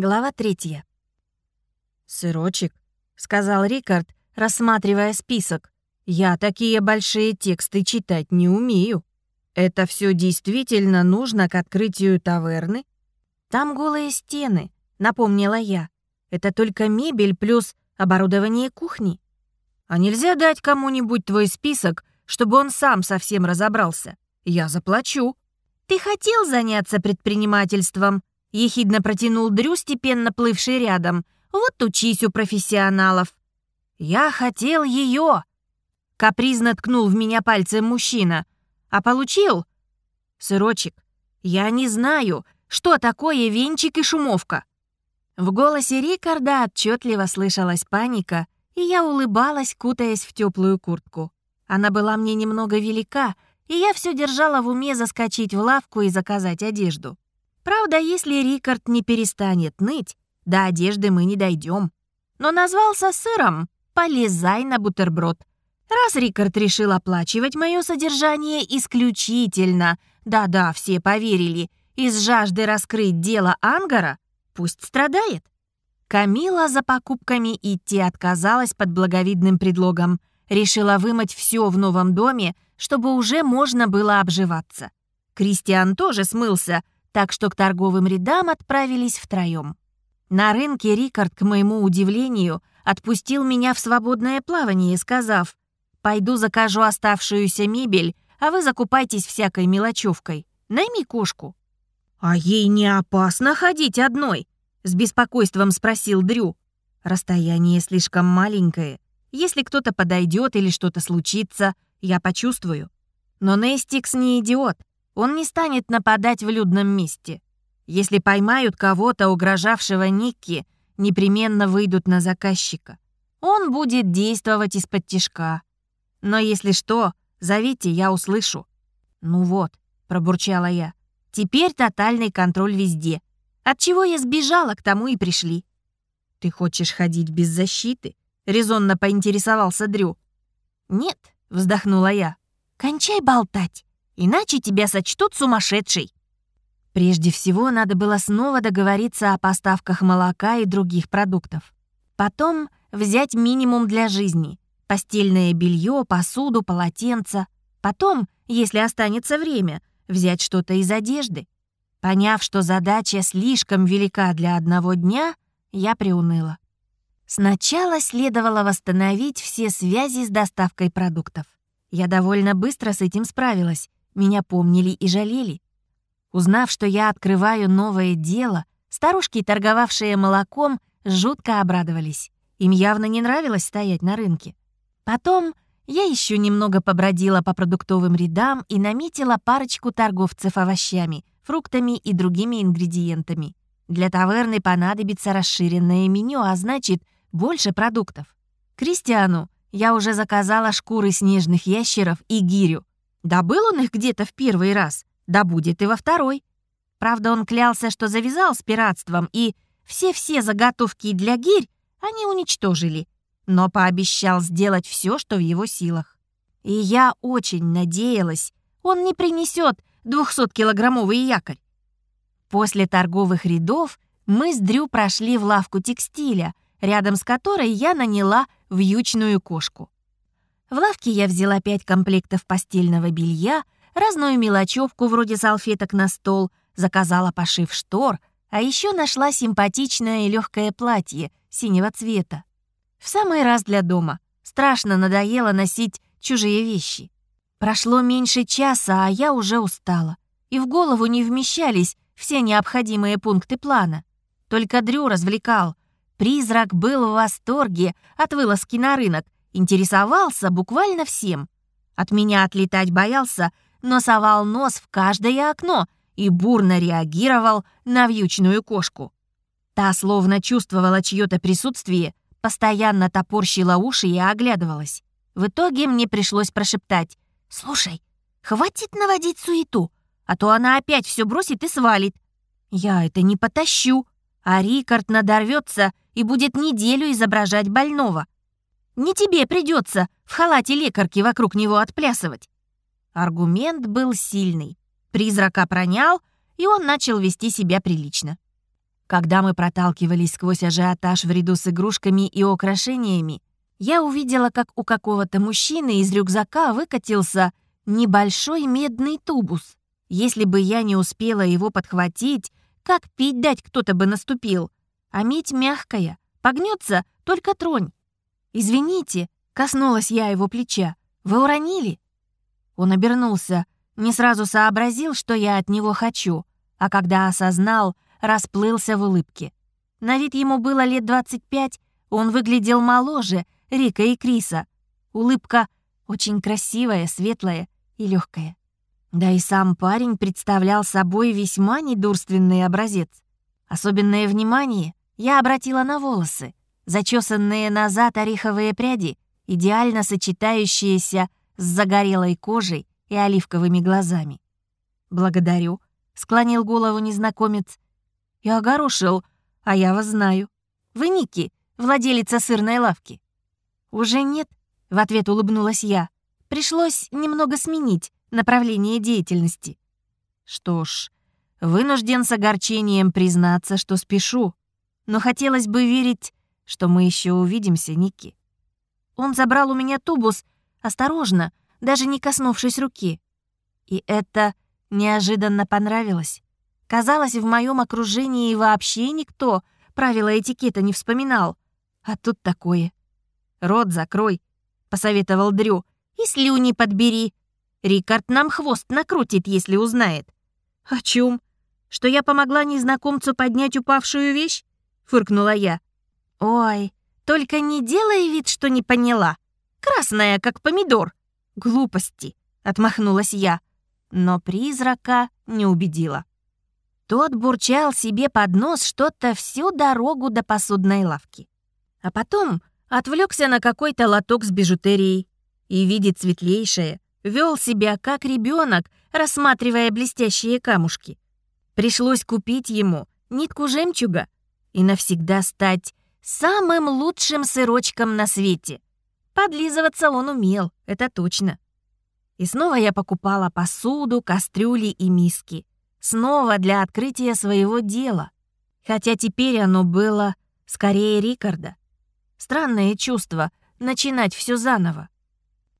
Глава третья. «Сырочек», — сказал Рикард, рассматривая список. «Я такие большие тексты читать не умею. Это все действительно нужно к открытию таверны?» «Там голые стены», — напомнила я. «Это только мебель плюс оборудование кухни». «А нельзя дать кому-нибудь твой список, чтобы он сам совсем разобрался? Я заплачу». «Ты хотел заняться предпринимательством?» — ехидно протянул Дрю, степенно плывший рядом. «Вот учись у профессионалов». «Я хотел ее!» — капризно ткнул в меня пальцем мужчина. «А получил?» «Сырочек, я не знаю, что такое венчик и шумовка». В голосе Рикарда отчетливо слышалась паника, и я улыбалась, кутаясь в теплую куртку. Она была мне немного велика, и я все держала в уме заскочить в лавку и заказать одежду. Правда, если Рикард не перестанет ныть, до одежды мы не дойдем. Но назвался сыром, полезай на бутерброд. Раз Рикард решил оплачивать мое содержание исключительно, да-да, все поверили, из жажды раскрыть дело Ангара, пусть страдает. Камила за покупками идти отказалась под благовидным предлогом. Решила вымыть все в новом доме, чтобы уже можно было обживаться. Кристиан тоже смылся, так что к торговым рядам отправились втроем. На рынке Рикард, к моему удивлению, отпустил меня в свободное плавание, сказав, «Пойду закажу оставшуюся мебель, а вы закупайтесь всякой мелочевкой. Найми кошку». «А ей не опасно ходить одной?» — с беспокойством спросил Дрю. «Расстояние слишком маленькое. Если кто-то подойдет или что-то случится, я почувствую. Но Нестикс не идиот. Он не станет нападать в людном месте. Если поймают кого-то, угрожавшего Никки, непременно выйдут на заказчика. Он будет действовать из-под тишка. Но если что, зовите, я услышу. «Ну вот», — пробурчала я, — «теперь тотальный контроль везде. От чего я сбежала, к тому и пришли». «Ты хочешь ходить без защиты?» — резонно поинтересовался Дрю. «Нет», — вздохнула я, — «кончай болтать иначе тебя сочтут сумасшедшей. Прежде всего, надо было снова договориться о поставках молока и других продуктов. Потом взять минимум для жизни. Постельное белье, посуду, полотенца. Потом, если останется время, взять что-то из одежды. Поняв, что задача слишком велика для одного дня, я приуныла. Сначала следовало восстановить все связи с доставкой продуктов. Я довольно быстро с этим справилась, меня помнили и жалели. Узнав, что я открываю новое дело, старушки, торговавшие молоком, жутко обрадовались. Им явно не нравилось стоять на рынке. Потом я еще немного побродила по продуктовым рядам и наметила парочку торговцев овощами, фруктами и другими ингредиентами. Для таверны понадобится расширенное меню, а значит, больше продуктов. Кристиану я уже заказала шкуры снежных ящеров и гирю. Да был он их где-то в первый раз, да будет и во второй. Правда, он клялся, что завязал с пиратством, и все-все заготовки для гирь они уничтожили, но пообещал сделать все, что в его силах. И я очень надеялась, он не принесет 200-килограммовый якорь. После торговых рядов мы с Дрю прошли в лавку текстиля, рядом с которой я наняла вьючную кошку. В лавке я взяла пять комплектов постельного белья, разную мелочевку вроде салфеток на стол, заказала пошив штор, а еще нашла симпатичное и легкое платье синего цвета. В самый раз для дома. Страшно надоело носить чужие вещи. Прошло меньше часа, а я уже устала. И в голову не вмещались все необходимые пункты плана. Только Дрю развлекал. Призрак был в восторге от вылазки на рынок Интересовался буквально всем. От меня отлетать боялся, но совал нос в каждое окно и бурно реагировал на вьючную кошку. Та словно чувствовала чье-то присутствие, постоянно топорщила уши и оглядывалась. В итоге мне пришлось прошептать «Слушай, хватит наводить суету, а то она опять все бросит и свалит. Я это не потащу, а Рикард надорвется и будет неделю изображать больного. Не тебе придется в халате лекарки вокруг него отплясывать. Аргумент был сильный. Призрака пронял, и он начал вести себя прилично. Когда мы проталкивались сквозь ажиотаж в ряду с игрушками и украшениями, я увидела, как у какого-то мужчины из рюкзака выкатился небольшой медный тубус. Если бы я не успела его подхватить, как пить дать кто-то бы наступил. А медь мягкая, погнется, только тронь. «Извините», — коснулась я его плеча, — «вы уронили?» Он обернулся, не сразу сообразил, что я от него хочу, а когда осознал, расплылся в улыбке. На вид ему было лет 25, он выглядел моложе Рика и Криса. Улыбка очень красивая, светлая и легкая. Да и сам парень представлял собой весьма недурственный образец. Особенное внимание я обратила на волосы, зачесанные назад ореховые пряди, идеально сочетающиеся с загорелой кожей и оливковыми глазами. «Благодарю», — склонил голову незнакомец, и огорошил, а я вас знаю. Вы Ники, владелица сырной лавки. Уже нет, в ответ улыбнулась я. Пришлось немного сменить направление деятельности. Что ж, вынужден с огорчением признаться, что спешу, но хотелось бы верить, что мы еще увидимся, Ники. Он забрал у меня тубус, осторожно, даже не коснувшись руки. И это неожиданно понравилось. Казалось, в моем окружении вообще никто правила этикета не вспоминал. А тут такое. «Рот закрой», — посоветовал Дрю, — «и слюни подбери. Рикард нам хвост накрутит, если узнает». «О чем? Что я помогла незнакомцу поднять упавшую вещь?» — фыркнула я. «Ой, только не делай вид, что не поняла. Красная, как помидор». «Глупости», — отмахнулась я, но призрака не убедила. Тот бурчал себе под нос что-то всю дорогу до посудной лавки. А потом отвлекся на какой-то лоток с бижутерией и, видит светлейшее, вел себя как ребенок, рассматривая блестящие камушки. Пришлось купить ему нитку жемчуга и навсегда стать самым лучшим сырочком на свете. Подлизываться он умел, это точно. И снова я покупала посуду, кастрюли и миски. Снова для открытия своего дела. Хотя теперь оно было скорее Рикарда. Странное чувство — начинать все заново.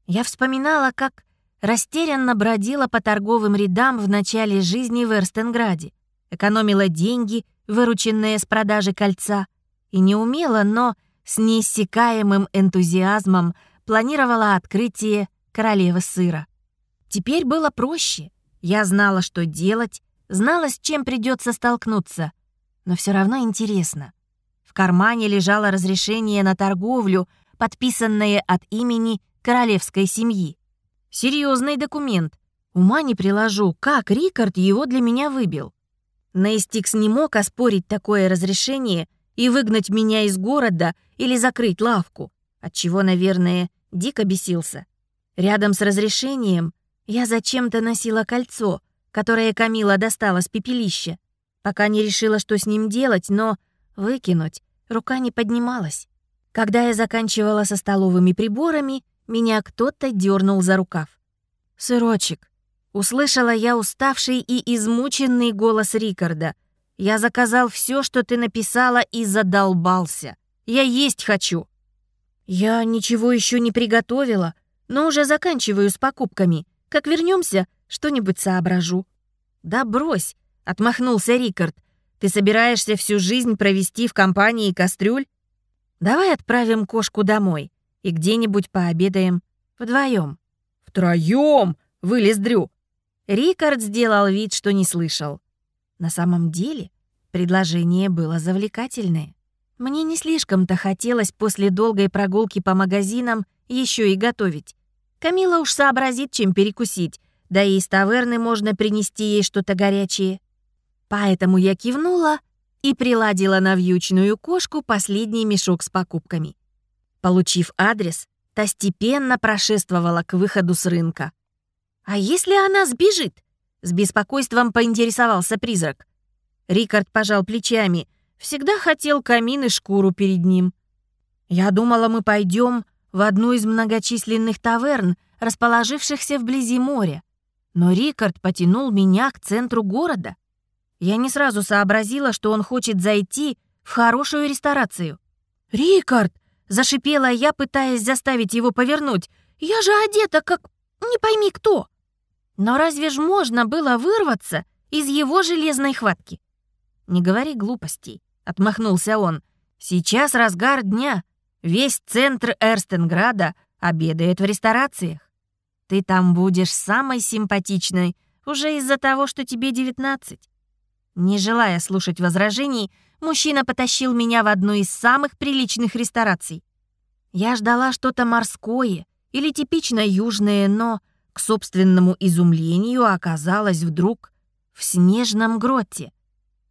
Я вспоминала, как растерянно бродила по торговым рядам в начале жизни в Эрстенграде, экономила деньги, вырученные с продажи кольца, и не умела, но с неиссякаемым энтузиазмом планировала открытие королевы сыра. Теперь было проще. Я знала, что делать, Знала, с чем придется столкнуться, но все равно интересно. В кармане лежало разрешение на торговлю, подписанное от имени королевской семьи. Серьезный документ. Ума не приложу, как Рикард его для меня выбил. Нейстикс не мог оспорить такое разрешение и выгнать меня из города или закрыть лавку, отчего, наверное, дико бесился. Рядом с разрешением я зачем-то носила кольцо, которое Камила достала с пепелища. Пока не решила, что с ним делать, но выкинуть рука не поднималась. Когда я заканчивала со столовыми приборами, меня кто-то дернул за рукав. «Сырочек», — услышала я уставший и измученный голос Рикарда. «Я заказал все, что ты написала, и задолбался. Я есть хочу». «Я ничего еще не приготовила, но уже заканчиваю с покупками. Как вернемся, что-нибудь соображу». «Да брось», — отмахнулся Рикард. «Ты собираешься всю жизнь провести в компании кастрюль? Давай отправим кошку домой и где-нибудь пообедаем вдвоем. «Втроем!» — вылез Дрю. Рикард сделал вид, что не слышал. На самом деле предложение было завлекательное. Мне не слишком-то хотелось после долгой прогулки по магазинам еще и готовить. Камила уж сообразит, чем перекусить, да и из таверны можно принести ей что-то горячее. Поэтому я кивнула и приладила на вьючную кошку последний мешок с покупками. Получив адрес, та степенно прошествовала к выходу с рынка. «А если она сбежит?» — с беспокойством поинтересовался призрак. Рикард пожал плечами. Всегда хотел камин и шкуру перед ним. «Я думала, мы пойдем в одну из многочисленных таверн, расположившихся вблизи моря. Но Рикард потянул меня к центру города. Я не сразу сообразила, что он хочет зайти в хорошую ресторацию. «Рикард!» — зашипела я, пытаясь заставить его повернуть. «Я же одета, как не пойми кто!» Но разве ж можно было вырваться из его железной хватки? «Не говори глупостей», — отмахнулся он. «Сейчас разгар дня. Весь центр Эрстенграда обедает в ресторациях. Ты там будешь самой симпатичной уже из-за того, что тебе девятнадцать. Не желая слушать возражений, мужчина потащил меня в одну из самых приличных рестораций. Я ждала что-то морское или типично южное, но, к собственному изумлению, оказалось вдруг в снежном гроте.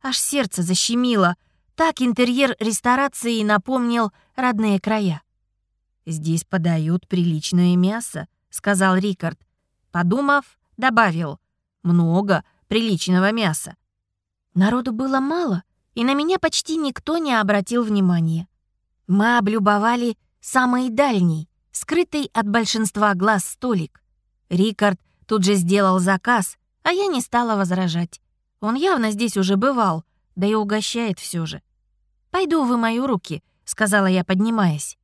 Аж сердце защемило. Так интерьер ресторации напомнил родные края. «Здесь подают приличное мясо», — сказал Рикард. Подумав, добавил. «Много приличного мяса». Народу было мало, и на меня почти никто не обратил внимания. Мы облюбовали самый дальний, скрытый от большинства глаз столик. Рикард тут же сделал заказ, а я не стала возражать. Он явно здесь уже бывал, да и угощает все же. «Пойду вы мои руки», — сказала я, поднимаясь.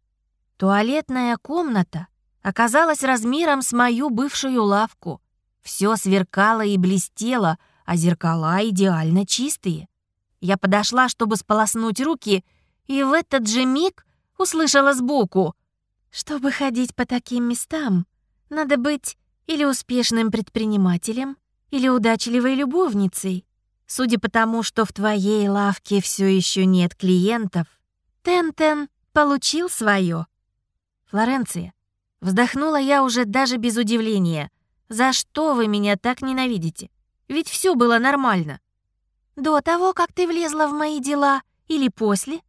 Туалетная комната оказалась размером с мою бывшую лавку. Все сверкало и блестело, а зеркала идеально чистые. Я подошла, чтобы сполоснуть руки, и в этот же миг услышала сбоку. «Чтобы ходить по таким местам, надо быть или успешным предпринимателем, или удачливой любовницей. Судя по тому, что в твоей лавке все еще нет клиентов, Тентен получил свое. Флоренция, вздохнула я уже даже без удивления. За что вы меня так ненавидите? Ведь все было нормально. До того, как ты влезла в мои дела, или после?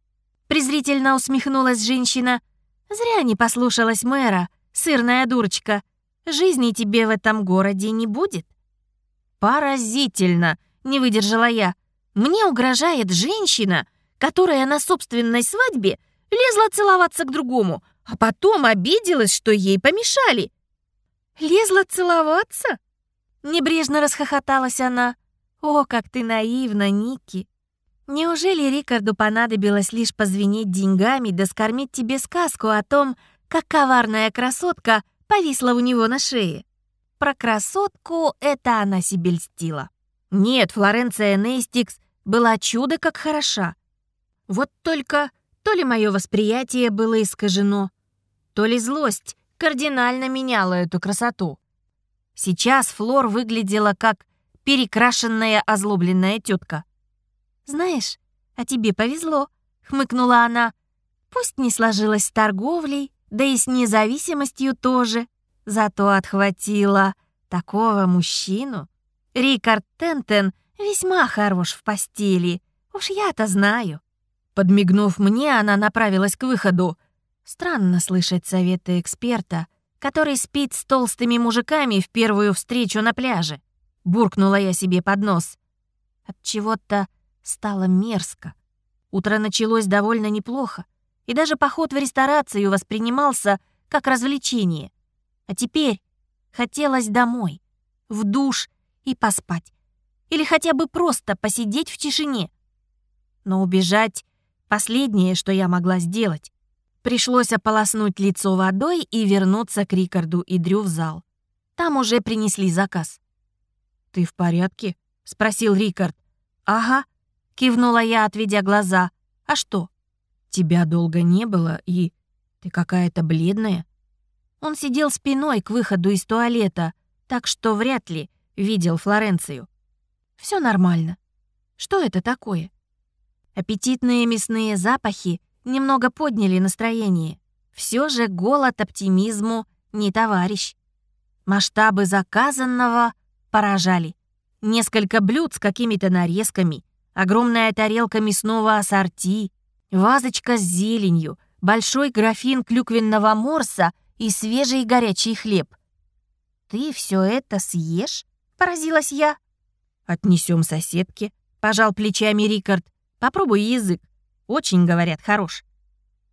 Презрительно усмехнулась женщина. Зря не послушалась мэра, сырная дурочка. Жизни тебе в этом городе не будет. Поразительно, не выдержала я. Мне угрожает женщина, которая на собственной свадьбе лезла целоваться к другому, а потом обиделась, что ей помешали. Лезла целоваться? Небрежно расхохоталась она. «О, как ты наивна, Ники! Неужели Рикарду понадобилось лишь позвенеть деньгами да скормить тебе сказку о том, как коварная красотка повисла у него на шее? Про красотку это она себе льстила. Нет, Флоренция Нейстикс была чудо как хороша. Вот только то ли мое восприятие было искажено, то ли злость кардинально меняла эту красоту. Сейчас Флор выглядела как перекрашенная озлобленная тетка. «Знаешь, а тебе повезло», — хмыкнула она. «Пусть не сложилось с торговлей, да и с независимостью тоже, зато отхватила такого мужчину. Рикард Тентен весьма хорош в постели, уж я-то знаю». Подмигнув мне, она направилась к выходу. Странно слышать советы эксперта, который спит с толстыми мужиками в первую встречу на пляже. Буркнула я себе под нос. От чего-то стало мерзко. Утро началось довольно неплохо, и даже поход в ресторацию воспринимался как развлечение. А теперь хотелось домой, в душ и поспать. Или хотя бы просто посидеть в тишине. Но убежать — последнее, что я могла сделать. Пришлось ополоснуть лицо водой и вернуться к Рикарду и Дрю в зал. Там уже принесли заказ. «Ты в порядке?» — спросил Рикард. «Ага», — кивнула я, отведя глаза. «А что?» «Тебя долго не было, и ты какая-то бледная». Он сидел спиной к выходу из туалета, так что вряд ли видел Флоренцию. Все нормально. Что это такое?» Аппетитные мясные запахи немного подняли настроение. Все же голод оптимизму не товарищ. Масштабы заказанного поражали. Несколько блюд с какими-то нарезками, огромная тарелка мясного ассорти, вазочка с зеленью, большой графин клюквенного морса и свежий горячий хлеб. «Ты все это съешь?» — поразилась я. «Отнесем соседке», — пожал плечами Рикард. «Попробуй язык. Очень, говорят, хорош.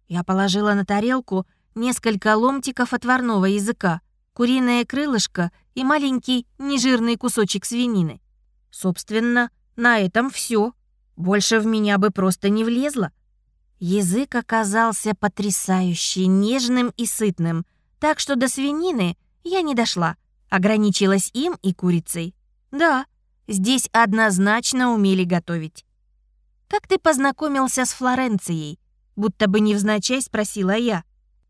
Я положила на тарелку несколько ломтиков отварного языка, куриное крылышко и маленький нежирный кусочек свинины. Собственно, на этом все. Больше в меня бы просто не влезло. Язык оказался потрясающе нежным и сытным, так что до свинины я не дошла, ограничилась им и курицей. Да, здесь однозначно умели готовить. «Как ты познакомился с Флоренцией?» Будто бы невзначай спросила я.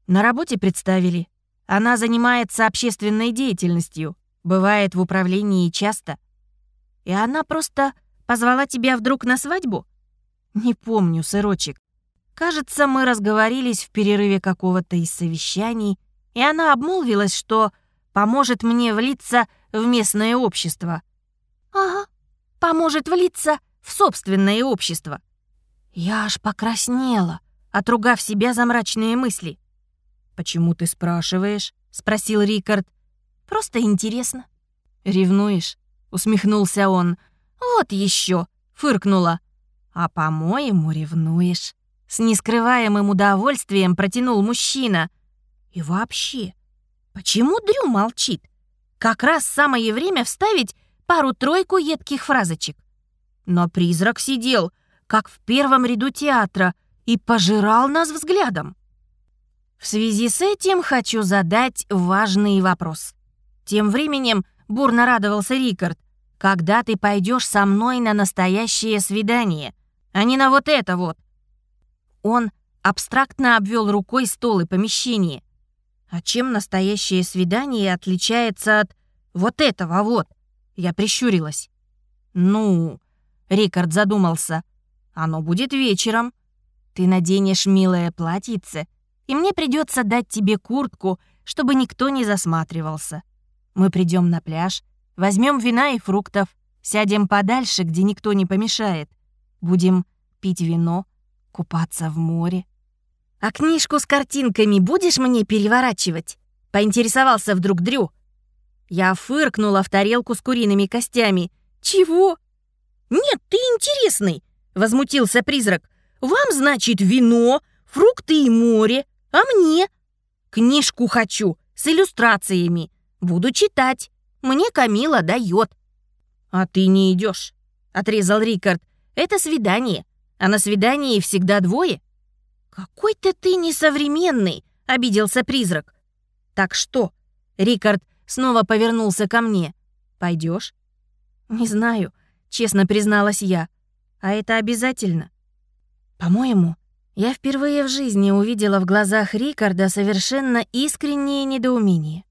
На работе представили. Она занимается общественной деятельностью, бывает в управлении часто. И она просто позвала тебя вдруг на свадьбу? Не помню, сырочек. Кажется, мы разговорились в перерыве какого-то из совещаний, и она обмолвилась, что поможет мне влиться в местное общество. Ага, поможет влиться в собственное общество. Я аж покраснела, отругав себя за мрачные мысли. «Почему ты спрашиваешь?» — спросил Рикард. «Просто интересно». «Ревнуешь?» — усмехнулся он. «Вот еще!» — фыркнула. «А, по-моему, ревнуешь». С нескрываемым удовольствием протянул мужчина. «И вообще, почему Дрю молчит? Как раз самое время вставить пару-тройку едких фразочек. Но призрак сидел, как в первом ряду театра, и пожирал нас взглядом. В связи с этим хочу задать важный вопрос. Тем временем бурно радовался Рикард. Когда ты пойдешь со мной на настоящее свидание, а не на вот это вот? Он абстрактно обвел рукой стол и помещение. А чем настоящее свидание отличается от вот этого вот? Я прищурилась. Ну, Рикард задумался. Оно будет вечером. Ты наденешь милое платьице, и мне придется дать тебе куртку, чтобы никто не засматривался. Мы придем на пляж, возьмем вина и фруктов, сядем подальше, где никто не помешает. Будем пить вино, купаться в море. «А книжку с картинками будешь мне переворачивать?» — поинтересовался вдруг Дрю. Я фыркнула в тарелку с куриными костями. «Чего?» «Нет, ты интересный!» — возмутился призрак. «Вам, значит, вино, фрукты и море, а мне?» «Книжку хочу, с иллюстрациями. Буду читать. Мне Камила дает». «А ты не идешь, отрезал Рикард. «Это свидание, а на свидании всегда двое». «Какой-то ты несовременный», — обиделся призрак. «Так что?» — Рикард снова повернулся ко мне. Пойдешь? «Не знаю», — честно призналась я. «А это обязательно?» «По-моему, я впервые в жизни увидела в глазах Рикарда совершенно искреннее недоумение.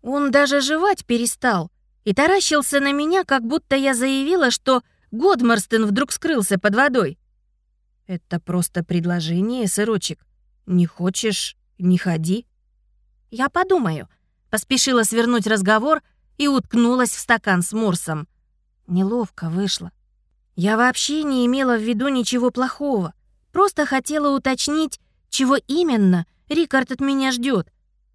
Он даже жевать перестал и таращился на меня, как будто я заявила, что Годмарстен вдруг скрылся под водой. «Это просто предложение, сырочек. Не хочешь — не ходи». «Я подумаю», — поспешила свернуть разговор и уткнулась в стакан с морсом. Неловко вышло. Я вообще не имела в виду ничего плохого. Просто хотела уточнить, чего именно Рикард от меня ждет.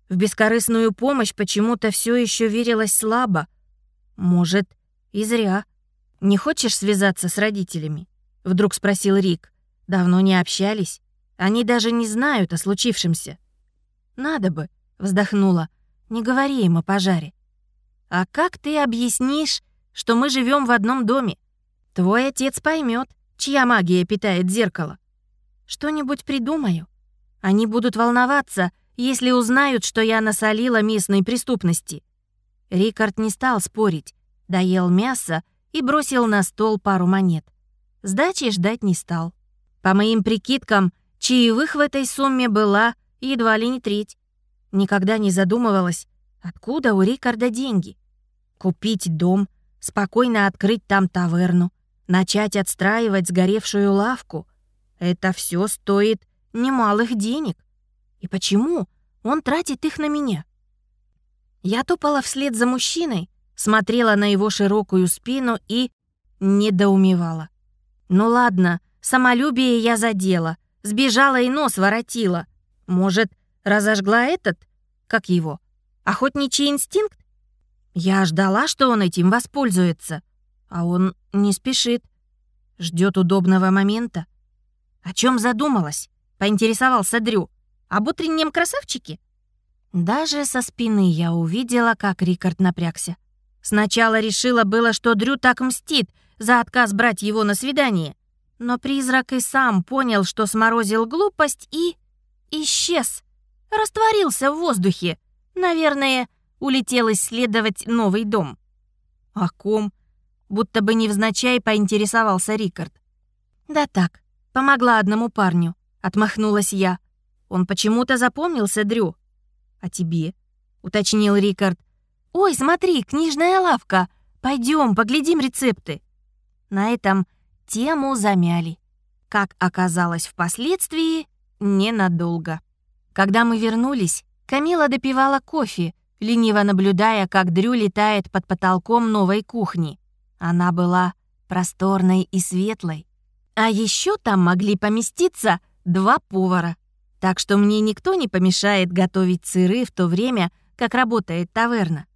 В бескорыстную помощь почему-то все еще верилась слабо. Может, и зря. «Не хочешь связаться с родителями?» — вдруг спросил Рик. «Давно не общались. Они даже не знают о случившемся». «Надо бы», — вздохнула. «Не говори им о пожаре». «А как ты объяснишь, что мы живем в одном доме? Твой отец поймет, чья магия питает зеркало. Что-нибудь придумаю. Они будут волноваться, если узнают, что я насолила местной преступности. Рикард не стал спорить, доел мясо и бросил на стол пару монет. Сдачи ждать не стал. По моим прикидкам, чаевых в этой сумме была едва ли не треть. Никогда не задумывалась, откуда у Рикарда деньги. Купить дом, спокойно открыть там таверну, начать отстраивать сгоревшую лавку — это все стоит немалых денег. И почему он тратит их на меня? Я топала вслед за мужчиной, смотрела на его широкую спину и недоумевала. Ну ладно, самолюбие я задела, сбежала и нос воротила. Может, разожгла этот, как его, охотничий инстинкт? Я ждала, что он этим воспользуется, а он не спешит, ждет удобного момента. «О чем задумалась?» — поинтересовался Дрю. «Об утреннем красавчике?» Даже со спины я увидела, как Рикард напрягся. Сначала решила было, что Дрю так мстит за отказ брать его на свидание. Но призрак и сам понял, что сморозил глупость и... исчез. Растворился в воздухе. Наверное, улетел исследовать новый дом. О ком? Будто бы невзначай поинтересовался Рикард. Да так, помогла одному парню. Отмахнулась я. Он почему-то запомнился Дрю. А тебе? Уточнил Рикард. Ой, смотри, книжная лавка. Пойдем, поглядим рецепты. На этом тему замяли. Как оказалось впоследствии, ненадолго. Когда мы вернулись, Камила допивала кофе, лениво наблюдая, как Дрю летает под потолком новой кухни. Она была просторной и светлой. А еще там могли поместиться два повара. Так что мне никто не помешает готовить сыры в то время, как работает таверна.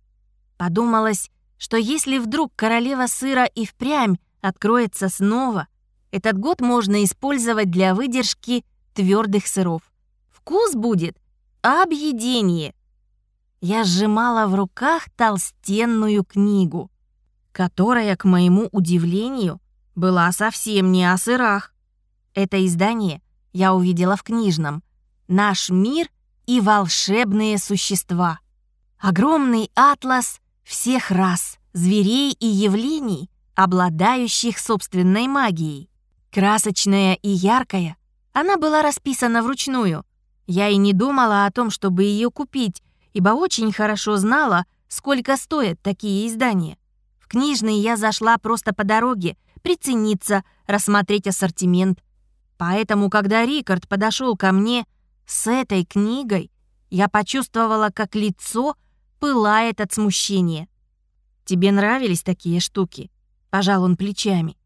Подумалось, что если вдруг королева сыра и впрямь откроется снова, этот год можно использовать для выдержки твердых сыров. Вкус будет объедение. Я сжимала в руках толстенную книгу, которая, к моему удивлению, была совсем не о сырах. Это издание я увидела в книжном «Наш мир и волшебные существа». Огромный атлас всех рас, зверей и явлений, обладающих собственной магией. Красочная и яркая, она была расписана вручную. Я и не думала о том, чтобы ее купить, ибо очень хорошо знала, сколько стоят такие издания. В книжный я зашла просто по дороге, прицениться, рассмотреть ассортимент. Поэтому, когда Рикард подошел ко мне с этой книгой, я почувствовала, как лицо пылает от смущения. «Тебе нравились такие штуки?» — пожал он плечами.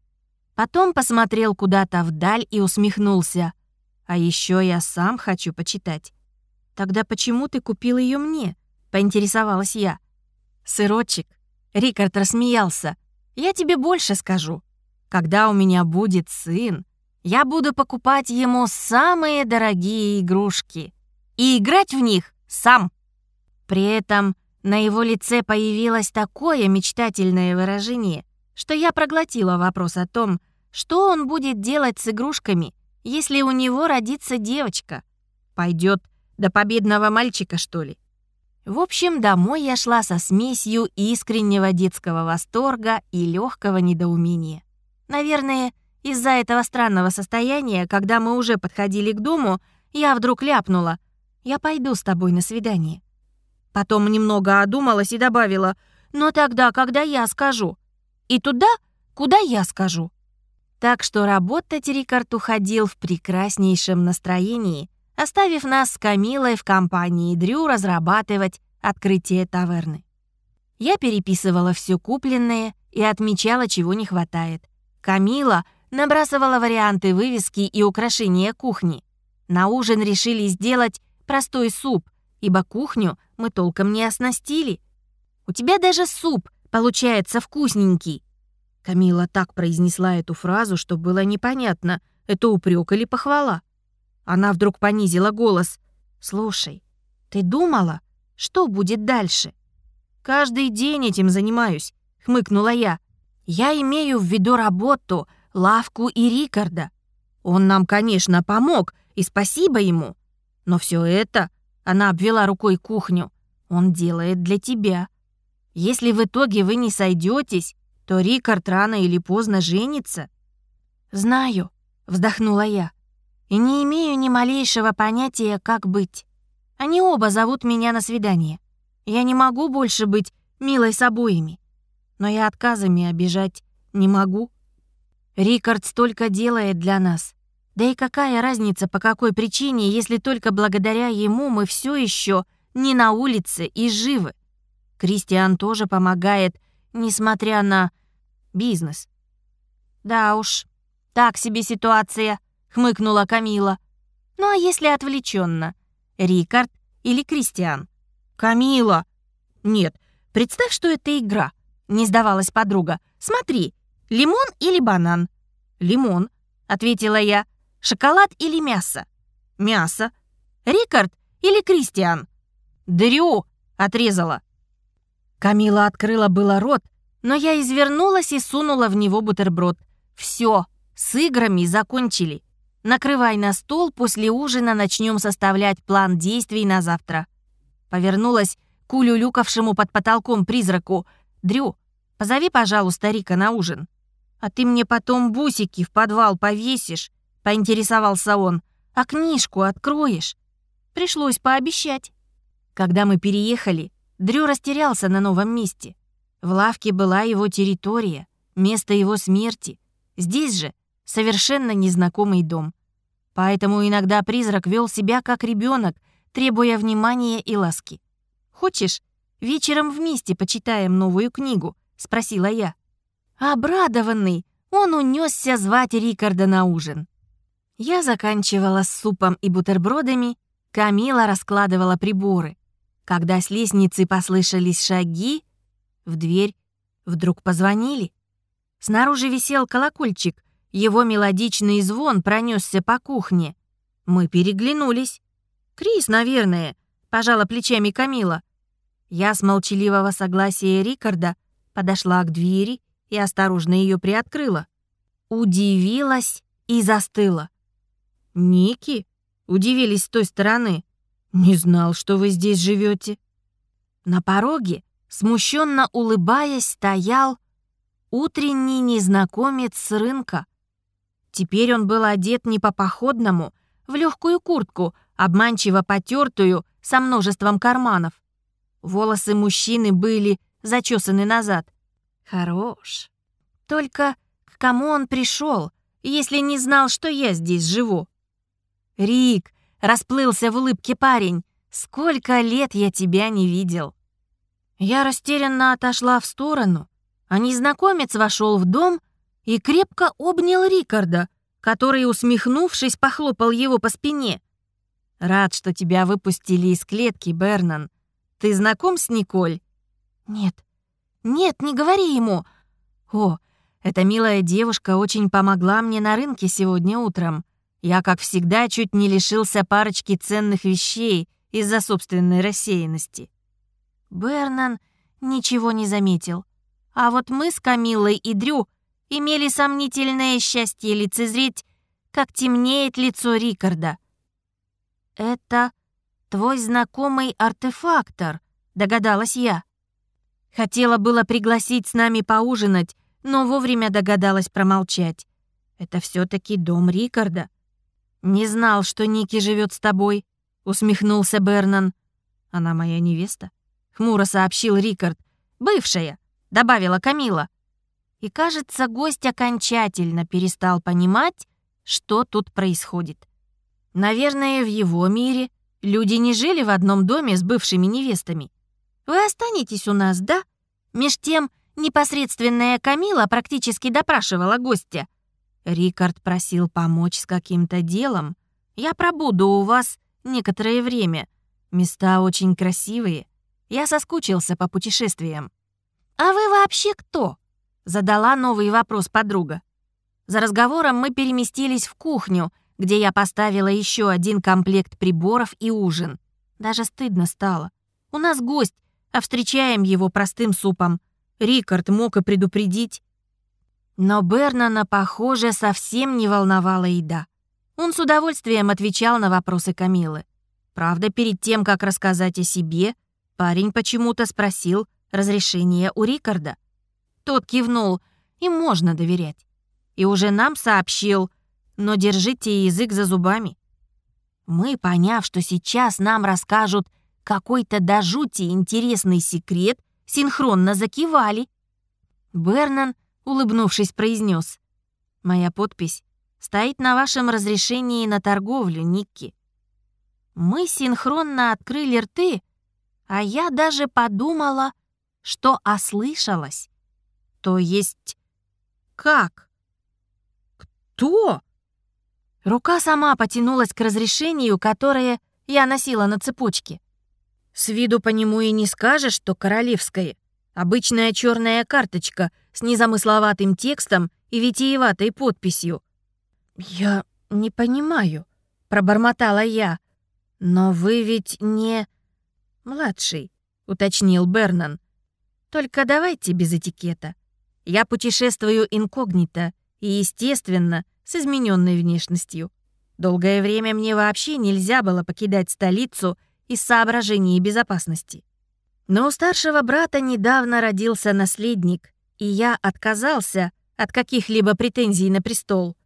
Потом посмотрел куда-то вдаль и усмехнулся. «А еще я сам хочу почитать». «Тогда почему ты купил ее мне?» — поинтересовалась я. «Сырочек». Рикард рассмеялся. «Я тебе больше скажу. Когда у меня будет сын, я буду покупать ему самые дорогие игрушки и играть в них сам». При этом на его лице появилось такое мечтательное выражение, что я проглотила вопрос о том, что он будет делать с игрушками, если у него родится девочка. Пойдет до победного мальчика, что ли? В общем, домой я шла со смесью искреннего детского восторга и легкого недоумения. Наверное, из-за этого странного состояния, когда мы уже подходили к дому, я вдруг ляпнула «Я пойду с тобой на свидание». Потом немного одумалась и добавила, «Но тогда, когда я скажу. И туда, куда я скажу». Так что работать Рикард уходил в прекраснейшем настроении, оставив нас с Камилой в компании Дрю разрабатывать открытие таверны. Я переписывала все купленное и отмечала, чего не хватает. Камила набрасывала варианты вывески и украшения кухни. На ужин решили сделать простой суп, ибо кухню мы толком не оснастили. У тебя даже суп получается вкусненький». Камила так произнесла эту фразу, что было непонятно, это упрек или похвала. Она вдруг понизила голос. «Слушай, ты думала, что будет дальше?» «Каждый день этим занимаюсь», — хмыкнула я. «Я имею в виду работу, лавку и Рикарда. Он нам, конечно, помог, и спасибо ему. Но все это она обвела рукой кухню. «Он делает для тебя. Если в итоге вы не сойдетесь, то Рикард рано или поздно женится». «Знаю», — вздохнула я, «и не имею ни малейшего понятия, как быть. Они оба зовут меня на свидание. Я не могу больше быть милой с обоими. Но я отказами обижать не могу. Рикард столько делает для нас. Да и какая разница, по какой причине, если только благодаря ему мы все еще не на улице и живы. Кристиан тоже помогает, несмотря на бизнес. «Да уж, так себе ситуация», — хмыкнула Камила. «Ну а если отвлеченно? Рикард или Кристиан?» «Камила!» «Нет, представь, что это игра», — не сдавалась подруга. «Смотри, лимон или банан?» «Лимон», — ответила я. Шоколад или мясо? Мясо. Рикард или Кристиан? Дрю, отрезала. Камила открыла было рот, но я извернулась и сунула в него бутерброд. Все, с играми закончили. Накрывай на стол, после ужина начнем составлять план действий на завтра. Повернулась к улюлюкавшему под потолком призраку. «Дрю, позови, пожалуйста, Рика на ужин». «А ты мне потом бусики в подвал повесишь?» — поинтересовался он. «А книжку откроешь?» Пришлось пообещать. Когда мы переехали, Дрю растерялся на новом месте. В лавке была его территория, место его смерти. Здесь же совершенно незнакомый дом. Поэтому иногда призрак вел себя как ребенок, требуя внимания и ласки. «Хочешь, вечером вместе почитаем новую книгу?» — спросила я. Обрадованный, он унесся звать Рикарда на ужин. Я заканчивала с супом и бутербродами, Камила раскладывала приборы. Когда с лестницы послышались шаги, в дверь вдруг позвонили. Снаружи висел колокольчик, его мелодичный звон пронесся по кухне. Мы переглянулись. «Крис, наверное», — пожала плечами Камила. Я с молчаливого согласия Рикарда подошла к двери и осторожно ее приоткрыла. Удивилась и застыла. «Ники?» — удивились с той стороны. «Не знал, что вы здесь живете. На пороге, смущенно улыбаясь, стоял утренний незнакомец с рынка. Теперь он был одет не по-походному, в легкую куртку, обманчиво потертую, со множеством карманов. Волосы мужчины были зачесаны назад. Хорош. Только к кому он пришел, если не знал, что я здесь живу? Рик, расплылся в улыбке парень, сколько лет я тебя не видел. Я растерянно отошла в сторону, а незнакомец вошел в дом и крепко обнял Рикарда, который, усмехнувшись, похлопал его по спине. «Рад, что тебя выпустили из клетки, Бернан. Ты знаком с Николь?» «Нет. Нет, не говори ему!» «О, эта милая девушка очень помогла мне на рынке сегодня утром. Я, как всегда, чуть не лишился парочки ценных вещей из-за собственной рассеянности». Бернан ничего не заметил. А вот мы с Камиллой и Дрю имели сомнительное счастье лицезреть, как темнеет лицо Рикарда. «Это твой знакомый артефактор», — догадалась я. Хотела было пригласить с нами поужинать, но вовремя догадалась промолчать. Это все таки дом Рикарда. «Не знал, что Ники живет с тобой», — усмехнулся Бернан. «Она моя невеста», — хмуро сообщил Рикард. «Бывшая», — добавила Камила. И, кажется, гость окончательно перестал понимать, что тут происходит. Наверное, в его мире люди не жили в одном доме с бывшими невестами. Вы останетесь у нас, да? Меж тем, непосредственная Камила практически допрашивала гостя. Рикард просил помочь с каким-то делом. Я пробуду у вас некоторое время. Места очень красивые. Я соскучился по путешествиям. «А вы вообще кто?» Задала новый вопрос подруга. За разговором мы переместились в кухню, где я поставила еще один комплект приборов и ужин. Даже стыдно стало. У нас гость, а встречаем его простым супом. Рикард мог и предупредить. Но Бернана, похоже, совсем не волновала еда. Он с удовольствием отвечал на вопросы Камилы. Правда, перед тем, как рассказать о себе, парень почему-то спросил разрешения у Рикарда. Тот кивнул, им можно доверять. И уже нам сообщил, но держите язык за зубами. Мы, поняв, что сейчас нам расскажут какой-то до жути интересный секрет, синхронно закивали. Бернан, улыбнувшись, произнес: «Моя подпись стоит на вашем разрешении на торговлю, Никки». Мы синхронно открыли рты, а я даже подумала, что ослышалась. То есть... Как? Кто? Рука сама потянулась к разрешению, которое я носила на цепочке. С виду по нему и не скажешь, что королевское. Обычная черная карточка с незамысловатым текстом и витиеватой подписью. «Я не понимаю», — пробормотала я. «Но вы ведь не...» «Младший», — уточнил Бернан. Только давайте без этикета. Я путешествую инкогнито и, естественно, с измененной внешностью. Долгое время мне вообще нельзя было покидать столицу из соображений безопасности. Но у старшего брата недавно родился наследник, и я отказался от каких-либо претензий на престол.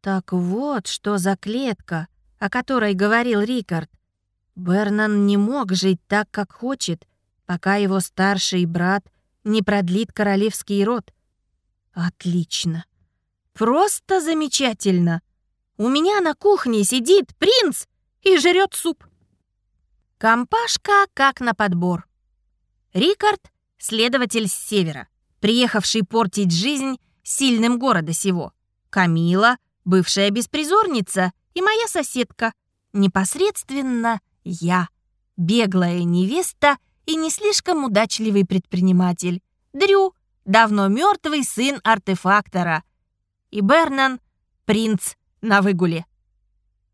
Так вот, что за клетка, о которой говорил Рикард. Бернан не мог жить так, как хочет, пока его старший брат не продлит королевский род. Отлично. Просто замечательно. У меня на кухне сидит принц и жрет суп. Компашка как на подбор. Рикард — следователь с севера, приехавший портить жизнь сильным города сего. Камила — бывшая беспризорница и моя соседка. Непосредственно я, беглая невеста и не слишком удачливый предприниматель. Дрю — давно мертвый сын артефактора. И Бернан — принц на выгуле.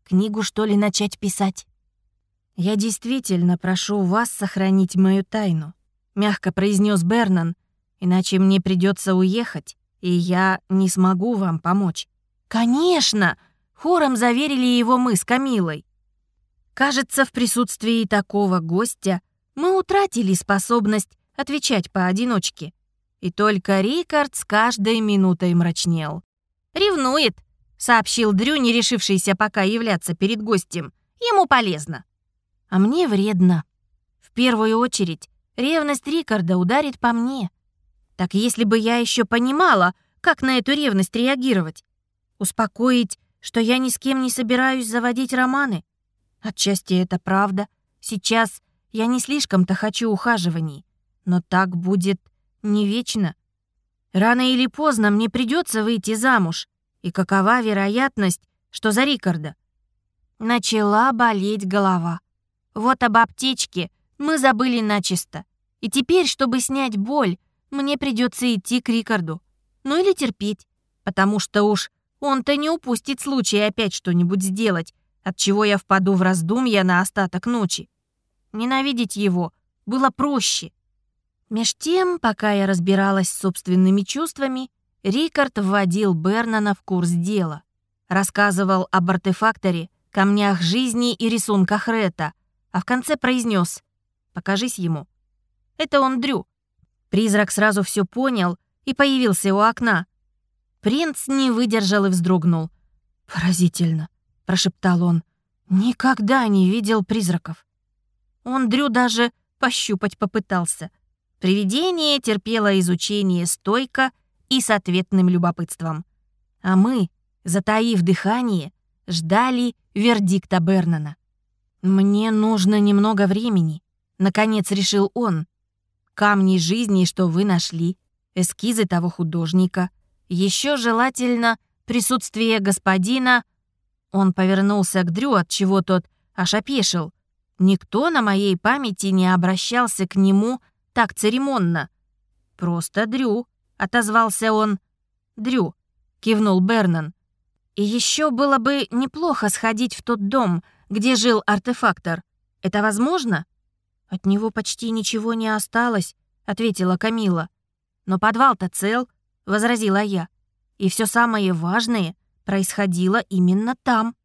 Книгу, что ли, начать писать? «Я действительно прошу вас сохранить мою тайну», — мягко произнес Бернан, «иначе мне придется уехать, и я не смогу вам помочь». «Конечно!» — хором заверили его мы с Камилой. Кажется, в присутствии такого гостя мы утратили способность отвечать поодиночке. И только Рикард с каждой минутой мрачнел. «Ревнует», — сообщил Дрю, не решившийся пока являться перед гостем. «Ему полезно» а мне вредно. В первую очередь, ревность Рикарда ударит по мне. Так если бы я еще понимала, как на эту ревность реагировать? Успокоить, что я ни с кем не собираюсь заводить романы? Отчасти это правда. Сейчас я не слишком-то хочу ухаживаний. Но так будет не вечно. Рано или поздно мне придется выйти замуж. И какова вероятность, что за Рикарда? Начала болеть голова. Вот об аптечке мы забыли начисто. И теперь, чтобы снять боль, мне придется идти к Рикарду. Ну или терпеть, потому что уж он-то не упустит случай опять что-нибудь сделать, от чего я впаду в раздумья на остаток ночи. Ненавидеть его было проще. Меж тем, пока я разбиралась с собственными чувствами, Рикард вводил Бернана в курс дела. Рассказывал об артефакторе, камнях жизни и рисунках Рета, а в конце произнес «Покажись ему». Это он Дрю. Призрак сразу все понял и появился у окна. Принц не выдержал и вздрогнул. «Поразительно», — прошептал он. «Никогда не видел призраков». Он Дрю даже пощупать попытался. Привидение терпело изучение стойко и с ответным любопытством. А мы, затаив дыхание, ждали вердикта Бернана. «Мне нужно немного времени», — наконец решил он. «Камни жизни, что вы нашли, эскизы того художника, еще желательно присутствие господина...» Он повернулся к Дрю, от чего тот аж опешил. Никто на моей памяти не обращался к нему так церемонно. «Просто Дрю», — отозвался он. «Дрю», — кивнул Бернан. «И еще было бы неплохо сходить в тот дом», — где жил артефактор. Это возможно? От него почти ничего не осталось, ответила Камила. Но подвал-то цел, возразила я. И все самое важное происходило именно там.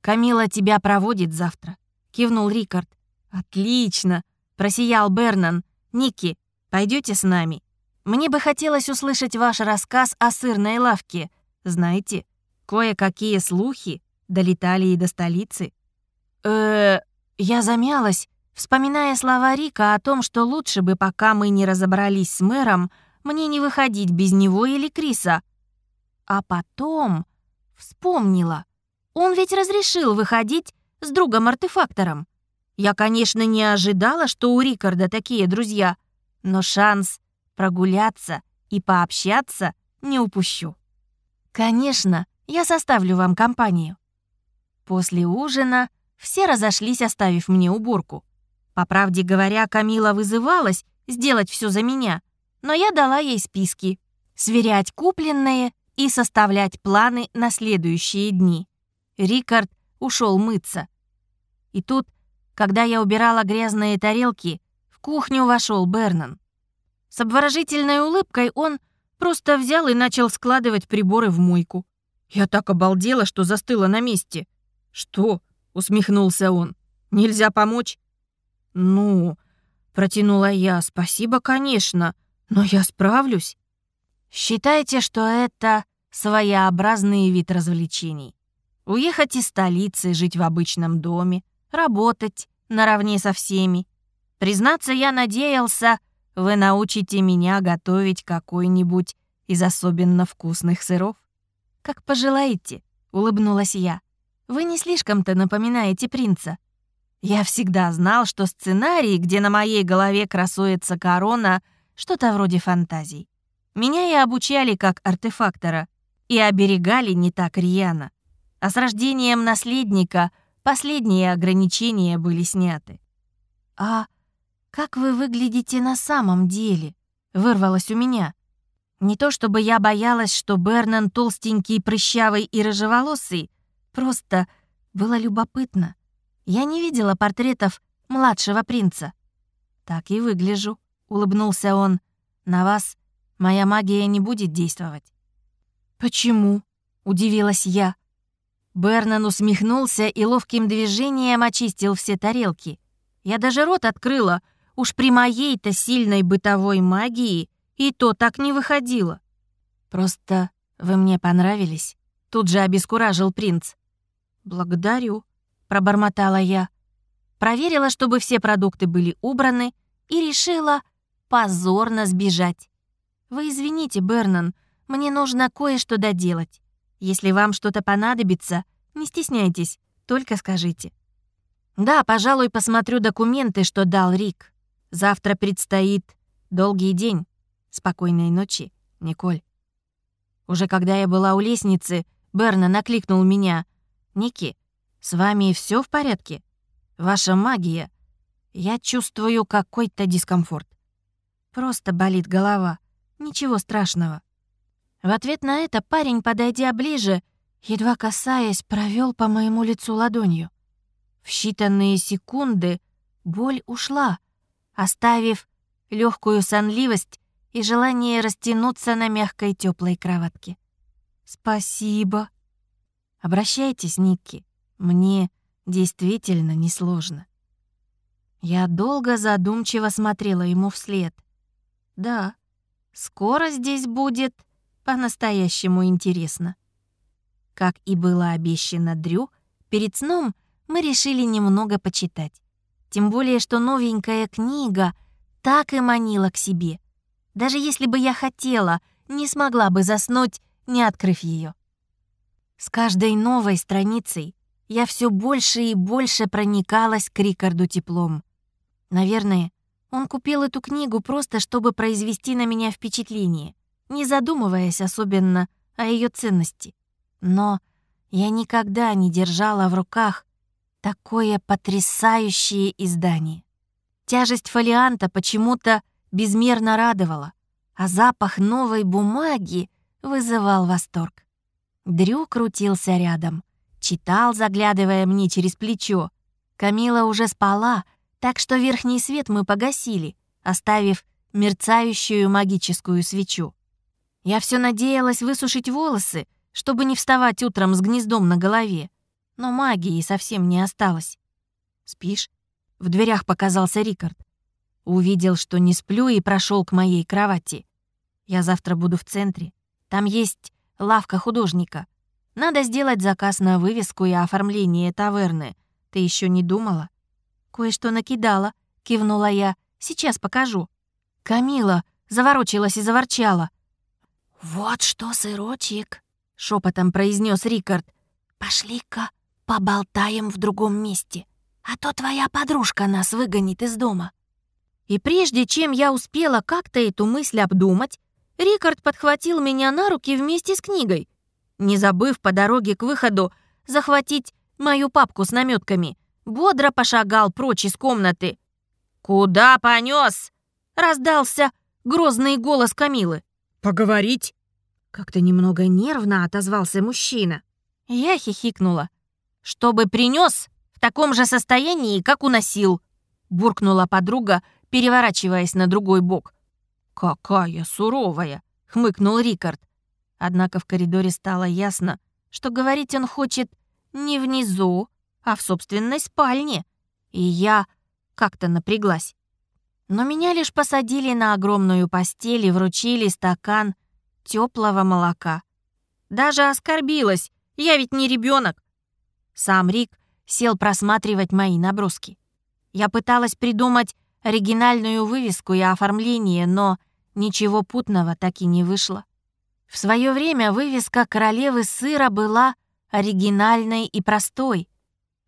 Камила тебя проводит завтра, кивнул Рикард. Отлично, просиял Бернан. Ники, пойдете с нами? Мне бы хотелось услышать ваш рассказ о сырной лавке. Знаете, кое-какие слухи долетали и до столицы э Я замялась, вспоминая слова Рика о том, что лучше бы, пока мы не разобрались с мэром, мне не выходить без него или Криса. А потом вспомнила. Он ведь разрешил выходить с другом-артефактором. Я, конечно, не ожидала, что у Рикарда такие друзья, но шанс прогуляться и пообщаться не упущу. Конечно, я составлю вам компанию. После ужина все разошлись, оставив мне уборку. По правде говоря, Камила вызывалась сделать все за меня, но я дала ей списки, сверять купленные и составлять планы на следующие дни. Рикард ушел мыться. И тут, когда я убирала грязные тарелки, в кухню вошел Бернан. С обворожительной улыбкой он просто взял и начал складывать приборы в мойку. Я так обалдела, что застыла на месте. «Что?» — усмехнулся он. «Нельзя помочь?» «Ну...» — протянула я. «Спасибо, конечно, но я справлюсь». Считайте, что это своеобразный вид развлечений. Уехать из столицы, жить в обычном доме, работать наравне со всеми. Признаться, я надеялся, вы научите меня готовить какой-нибудь из особенно вкусных сыров. Как пожелаете, улыбнулась я. Вы не слишком-то напоминаете принца. Я всегда знал, что сценарий, где на моей голове красуется корона, что-то вроде фантазий. Меня и обучали как артефактора, и оберегали не так рьяно а с рождением наследника последние ограничения были сняты. «А как вы выглядите на самом деле?» — вырвалось у меня. Не то чтобы я боялась, что Бернан толстенький, прыщавый и рыжеволосый, просто было любопытно. Я не видела портретов младшего принца. «Так и выгляжу», — улыбнулся он. «На вас моя магия не будет действовать». «Почему?» — удивилась я. Бернан усмехнулся и ловким движением очистил все тарелки. Я даже рот открыла, уж при моей-то сильной бытовой магии и то так не выходило. «Просто вы мне понравились», — тут же обескуражил принц. «Благодарю», — пробормотала я. Проверила, чтобы все продукты были убраны, и решила позорно сбежать. «Вы извините, Бернан, мне нужно кое-что доделать. Если вам что-то понадобится, не стесняйтесь, только скажите. Да, пожалуй, посмотрю документы, что дал Рик. Завтра предстоит долгий день. Спокойной ночи, Николь. Уже когда я была у лестницы, Берна накликнул меня. «Ники, с вами все в порядке? Ваша магия. Я чувствую какой-то дискомфорт. Просто болит голова. Ничего страшного. В ответ на это парень, подойдя ближе, едва касаясь, провел по моему лицу ладонью. В считанные секунды боль ушла, оставив легкую сонливость и желание растянуться на мягкой теплой кроватке. «Спасибо». «Обращайтесь, Никки, мне действительно несложно». Я долго задумчиво смотрела ему вслед. «Да, скоро здесь будет по-настоящему интересно. Как и было обещано Дрю, перед сном мы решили немного почитать. Тем более, что новенькая книга так и манила к себе. Даже если бы я хотела, не смогла бы заснуть, не открыв ее. С каждой новой страницей я все больше и больше проникалась к Рикарду теплом. Наверное, он купил эту книгу просто, чтобы произвести на меня впечатление не задумываясь особенно о ее ценности. Но я никогда не держала в руках такое потрясающее издание. Тяжесть фолианта почему-то безмерно радовала, а запах новой бумаги вызывал восторг. Дрю крутился рядом, читал, заглядывая мне через плечо. Камила уже спала, так что верхний свет мы погасили, оставив мерцающую магическую свечу. Я все надеялась высушить волосы, чтобы не вставать утром с гнездом на голове. Но магии совсем не осталось. «Спишь?» В дверях показался Рикард. Увидел, что не сплю, и прошел к моей кровати. «Я завтра буду в центре. Там есть лавка художника. Надо сделать заказ на вывеску и оформление таверны. Ты еще не думала?» «Кое-что накидала», — кивнула я. «Сейчас покажу». Камила заворочилась и заворчала. «Вот что, сырочек!» — шепотом произнес Рикард. «Пошли-ка поболтаем в другом месте, а то твоя подружка нас выгонит из дома». И прежде чем я успела как-то эту мысль обдумать, Рикард подхватил меня на руки вместе с книгой, не забыв по дороге к выходу захватить мою папку с наметками, бодро пошагал прочь из комнаты. «Куда понес?» — раздался грозный голос Камилы. «Поговорить?» Как-то немного нервно отозвался мужчина. Я хихикнула. «Чтобы принес в таком же состоянии, как уносил», буркнула подруга, переворачиваясь на другой бок. «Какая суровая!» — хмыкнул Рикард. Однако в коридоре стало ясно, что говорить он хочет не внизу, а в собственной спальне. И я как-то напряглась. Но меня лишь посадили на огромную постель и вручили стакан теплого молока. Даже оскорбилась, я ведь не ребенок. Сам Рик сел просматривать мои наброски. Я пыталась придумать оригинальную вывеску и оформление, но ничего путного так и не вышло. В свое время вывеска королевы сыра была оригинальной и простой.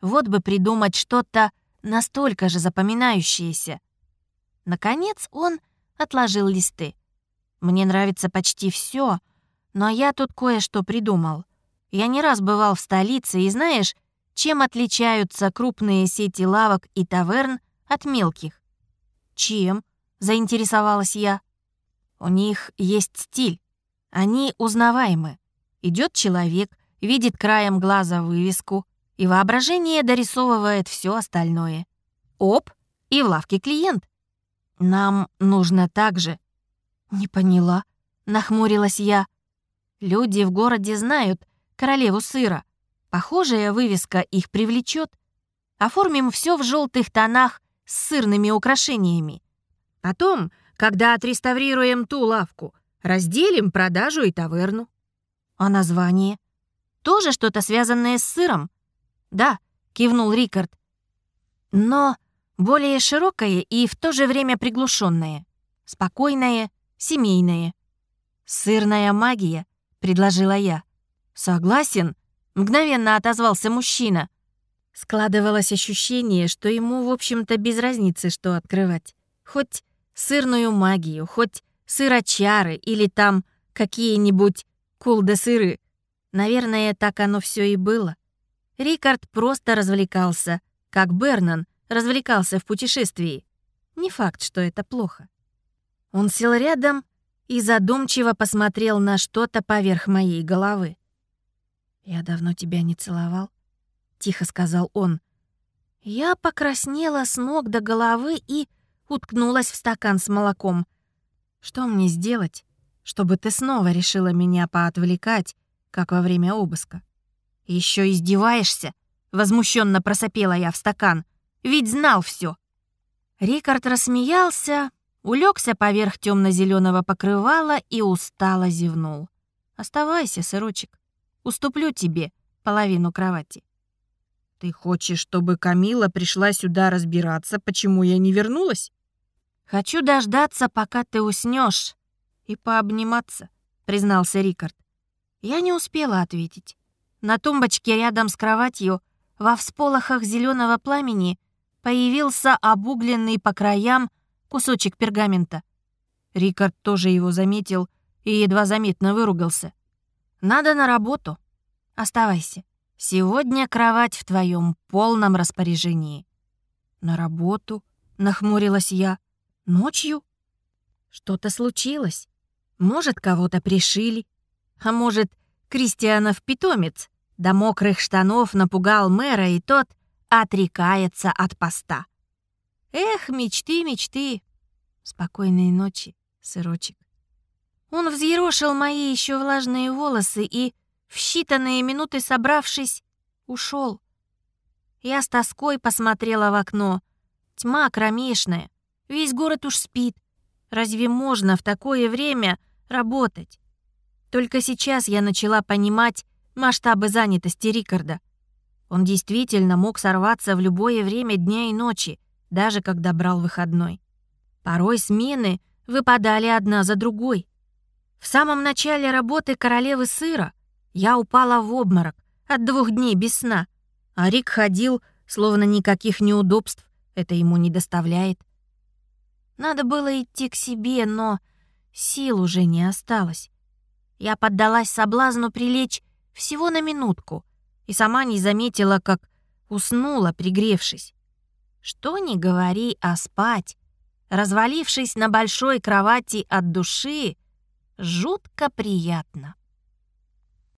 Вот бы придумать что-то настолько же запоминающееся. Наконец он отложил листы. Мне нравится почти все, но я тут кое-что придумал. Я не раз бывал в столице, и знаешь, чем отличаются крупные сети лавок и таверн от мелких? Чем? Заинтересовалась я. У них есть стиль. Они узнаваемы. Идет человек, видит краем глаза вывеску, и воображение дорисовывает все остальное. Оп, и в лавке клиент. Нам нужно так же. Не поняла, нахмурилась я. Люди в городе знают королеву сыра. Похожая вывеска их привлечет. Оформим все в желтых тонах с сырными украшениями. Потом, когда отреставрируем ту лавку, разделим продажу и таверну. А название? Тоже что-то связанное с сыром? Да, кивнул Рикард. Но более широкое и в то же время приглушенное. Спокойное, семейное. «Сырная магия», — предложила я. «Согласен», Мгновенно отозвался мужчина. Складывалось ощущение, что ему, в общем-то, без разницы, что открывать. Хоть сырную магию, хоть сырочары или там какие-нибудь кулда-сыры. Наверное, так оно все и было. Рикард просто развлекался, как Бернан развлекался в путешествии. Не факт, что это плохо. Он сел рядом и задумчиво посмотрел на что-то поверх моей головы. «Я давно тебя не целовал», — тихо сказал он. Я покраснела с ног до головы и уткнулась в стакан с молоком. «Что мне сделать, чтобы ты снова решила меня поотвлекать, как во время обыска?» Еще издеваешься?» — возмущенно просопела я в стакан. «Ведь знал все. Рикард рассмеялся, улегся поверх темно-зеленого покрывала и устало зевнул. «Оставайся, сырочек. Уступлю тебе половину кровати. Ты хочешь, чтобы Камила пришла сюда разбираться, почему я не вернулась? Хочу дождаться, пока ты уснешь, и пообниматься, признался Рикард. Я не успела ответить. На тумбочке рядом с кроватью во всполохах зеленого пламени появился обугленный по краям кусочек пергамента. Рикард тоже его заметил и едва заметно выругался. Надо на работу. Оставайся. Сегодня кровать в твоем полном распоряжении. На работу? Нахмурилась я. Ночью? Что-то случилось. Может, кого-то пришили. А может, Кристианов питомец до мокрых штанов напугал мэра, и тот отрекается от поста. Эх, мечты, мечты. Спокойной ночи, сырочек. Он взъерошил мои еще влажные волосы и, в считанные минуты собравшись, ушел. Я с тоской посмотрела в окно. Тьма кромешная, весь город уж спит. Разве можно в такое время работать? Только сейчас я начала понимать масштабы занятости Рикарда. Он действительно мог сорваться в любое время дня и ночи, даже когда брал выходной. Порой смены выпадали одна за другой. В самом начале работы королевы сыра я упала в обморок от двух дней без сна, а Рик ходил, словно никаких неудобств это ему не доставляет. Надо было идти к себе, но сил уже не осталось. Я поддалась соблазну прилечь всего на минутку и сама не заметила, как уснула, пригревшись. Что ни говори, а спать, развалившись на большой кровати от души, жутко приятно.